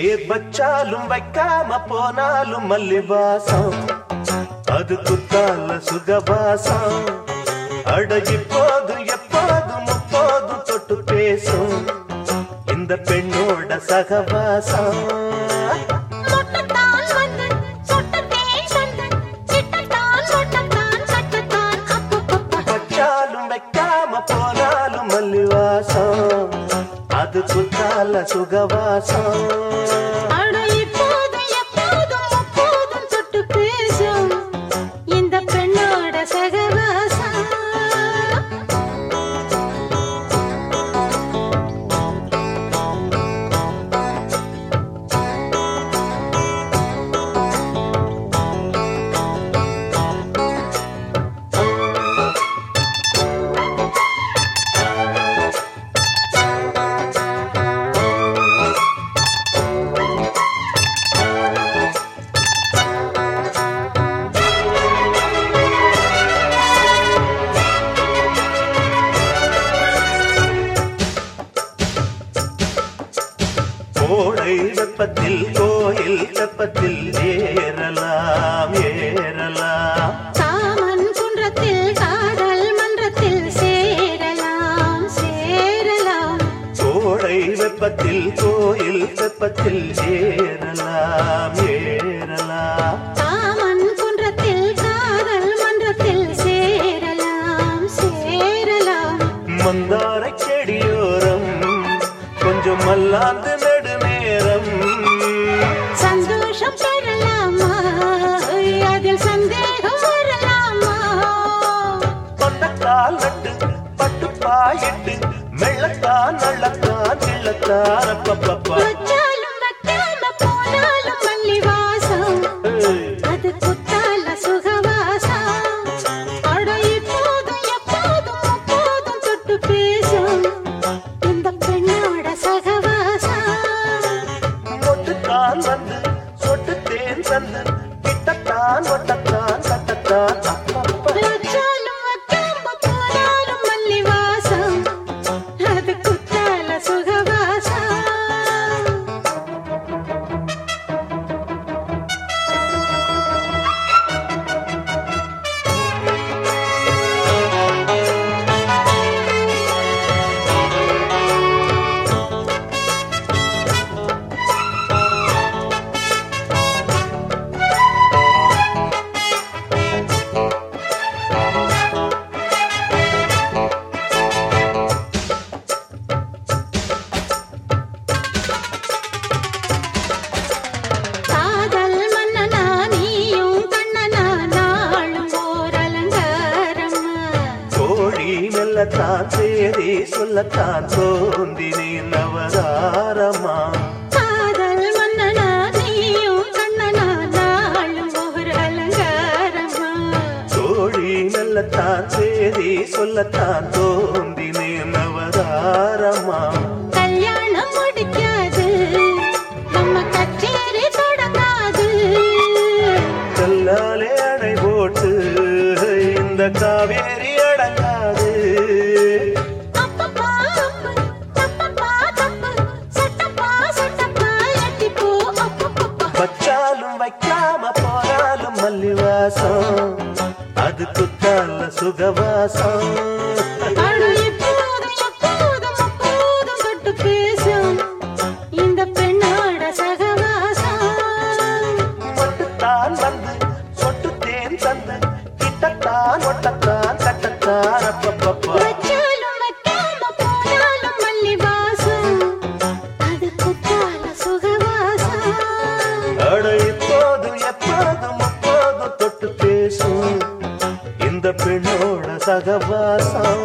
வச்சாலும் வைக்காம போனாலும் மல்லிவாசம் அது குத்தால சுகவாசம் அடகி போதும் எப்போதும் முப்போதும் தொட்டு பேசும் இந்த பெண்ணோட சகவாசம் सुगवासा। கோடை வெப்பத்தில் கோயில் வெப்பத்தில் ஏறலாம் ஏறலாம். காமன் குன்றத்தில் காதல் மன்றத்தில் சேரலாம் சேரலாம். கோடை வெப்பத்தில் கோயில் வெப்பத்தில் ஏறலாம் ஏறலாம். காமன் குன்றத்தில் காதல் மன்றத்தில் சேரலாம் சேரலாம். மந்தார செடியோரம் கொஞ்சம் மல்லாந்து தொட்டு பேசும். இந்த பெண்ணோட சகவாசம். மொட்டுத்தான் வந்து சொட்டு தேன் தந்து கிட்டத்தான் ஒட்டத்தான் கண்ணனா நாளும் ஓர் அலங்காரமா. கோழி மெல்லத்தான் சேரி சொல்லத்தான் தோந்தினேன் அவதாரமா கல்யாணம் முடிக்காது நம்ம கச்சேரி தொடங்காது. கல்லாலே அணை போட்டு இந்த காவேரி மட்டுத்தான் வந்து சொட்டு தேன் தந்து கிட்டத்தான் ஒட்டத்தான் கட்டத்தான் அப்பப்பப்பா. சகவாசம்